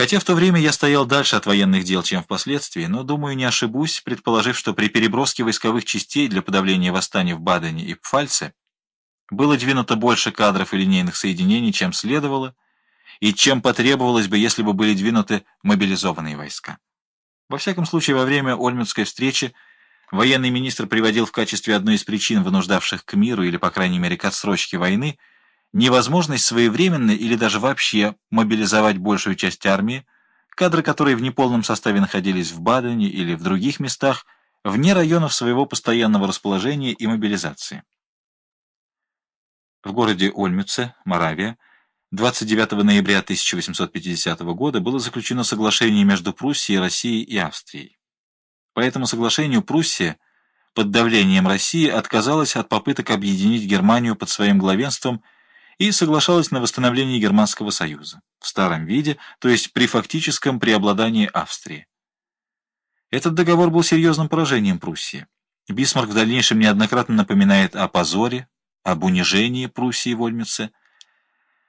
Хотя в то время я стоял дальше от военных дел, чем впоследствии, но, думаю, не ошибусь, предположив, что при переброске войсковых частей для подавления восстания в Бадене и Пфальце было двинуто больше кадров и линейных соединений, чем следовало, и чем потребовалось бы, если бы были двинуты мобилизованные войска. Во всяком случае, во время Ольмютской встречи военный министр приводил в качестве одной из причин, вынуждавших к миру или, по крайней мере, к отсрочке войны, невозможность своевременно или даже вообще мобилизовать большую часть армии, кадры которой в неполном составе находились в Бадене или в других местах, вне районов своего постоянного расположения и мобилизации. В городе Ольмюце, Моравия, 29 ноября 1850 года было заключено соглашение между Пруссией, Россией и Австрией. По этому соглашению Пруссия под давлением России отказалась от попыток объединить Германию под своим главенством и соглашалась на восстановление Германского союза в старом виде, то есть при фактическом преобладании Австрии. Этот договор был серьезным поражением Пруссии. Бисмарк в дальнейшем неоднократно напоминает о позоре, об унижении Пруссии в Ольмице.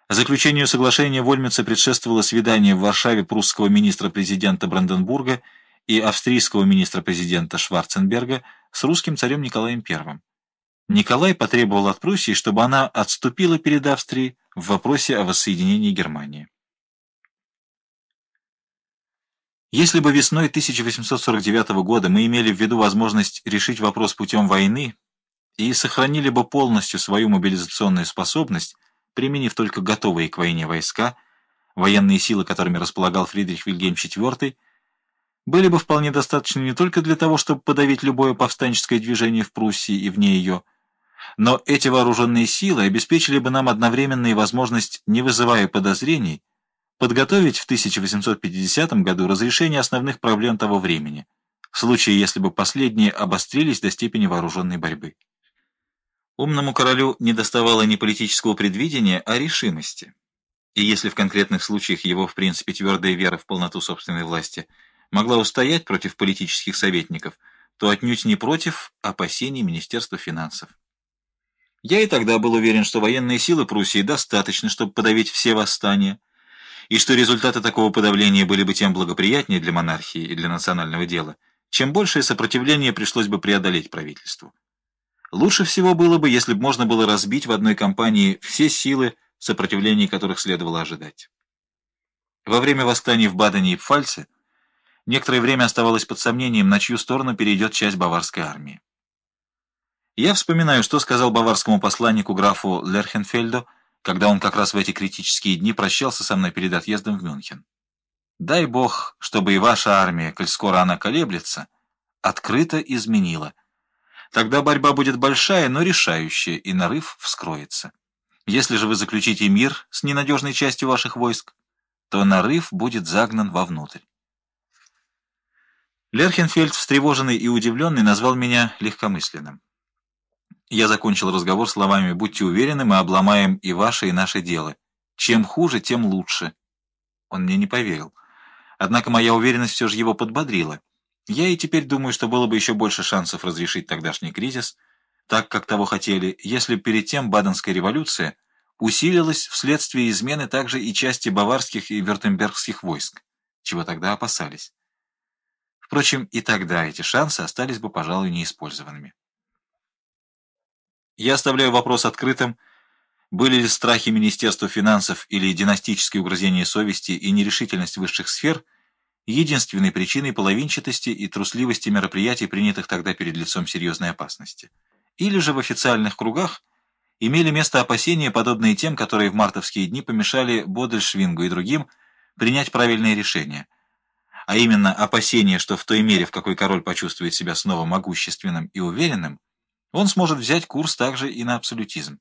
Заключению соглашения в Ольмице предшествовало свидание в Варшаве прусского министра-президента Бранденбурга и австрийского министра-президента Шварценберга с русским царем Николаем I. Николай потребовал от Пруссии, чтобы она отступила перед Австрией в вопросе о воссоединении Германии. Если бы весной 1849 года мы имели в виду возможность решить вопрос путем войны и сохранили бы полностью свою мобилизационную способность, применив только готовые к войне войска, военные силы, которыми располагал Фридрих Вильгельм IV, были бы вполне достаточны не только для того, чтобы подавить любое повстанческое движение в Пруссии и вне ее, но эти вооруженные силы обеспечили бы нам одновременную возможность, не вызывая подозрений, подготовить в 1850 году разрешение основных проблем того времени, в случае, если бы последние обострились до степени вооруженной борьбы. Умному королю не доставало не политического предвидения, а решимости. И если в конкретных случаях его, в принципе, твердая вера в полноту собственной власти могла устоять против политических советников, то отнюдь не против опасений Министерства финансов. Я и тогда был уверен, что военные силы Пруссии достаточны, чтобы подавить все восстания, и что результаты такого подавления были бы тем благоприятнее для монархии и для национального дела, чем большее сопротивление пришлось бы преодолеть правительству. Лучше всего было бы, если бы можно было разбить в одной кампании все силы, сопротивления которых следовало ожидать. Во время восстаний в Бадене и Пфальце некоторое время оставалось под сомнением, на чью сторону перейдет часть баварской армии. Я вспоминаю, что сказал баварскому посланнику графу Лерхенфельду, когда он как раз в эти критические дни прощался со мной перед отъездом в Мюнхен. «Дай Бог, чтобы и ваша армия, коль скоро она колеблется, открыто изменила. Тогда борьба будет большая, но решающая, и нарыв вскроется. Если же вы заключите мир с ненадежной частью ваших войск, то нарыв будет загнан вовнутрь». Лерхенфельд, встревоженный и удивленный, назвал меня легкомысленным. Я закончил разговор словами «Будьте уверены, мы обломаем и ваше, и наше дело. Чем хуже, тем лучше». Он мне не поверил. Однако моя уверенность все же его подбодрила. Я и теперь думаю, что было бы еще больше шансов разрешить тогдашний кризис, так, как того хотели, если перед тем Баденская революция усилилась вследствие измены также и части баварских и вертембергских войск, чего тогда опасались. Впрочем, и тогда эти шансы остались бы, пожалуй, неиспользованными. Я оставляю вопрос открытым, были ли страхи Министерства финансов или династические угрызения совести и нерешительность высших сфер единственной причиной половинчатости и трусливости мероприятий, принятых тогда перед лицом серьезной опасности. Или же в официальных кругах имели место опасения, подобные тем, которые в мартовские дни помешали Бодельшвингу и другим принять правильные решения, а именно опасения, что в той мере, в какой король почувствует себя снова могущественным и уверенным, он сможет взять курс также и на абсолютизм.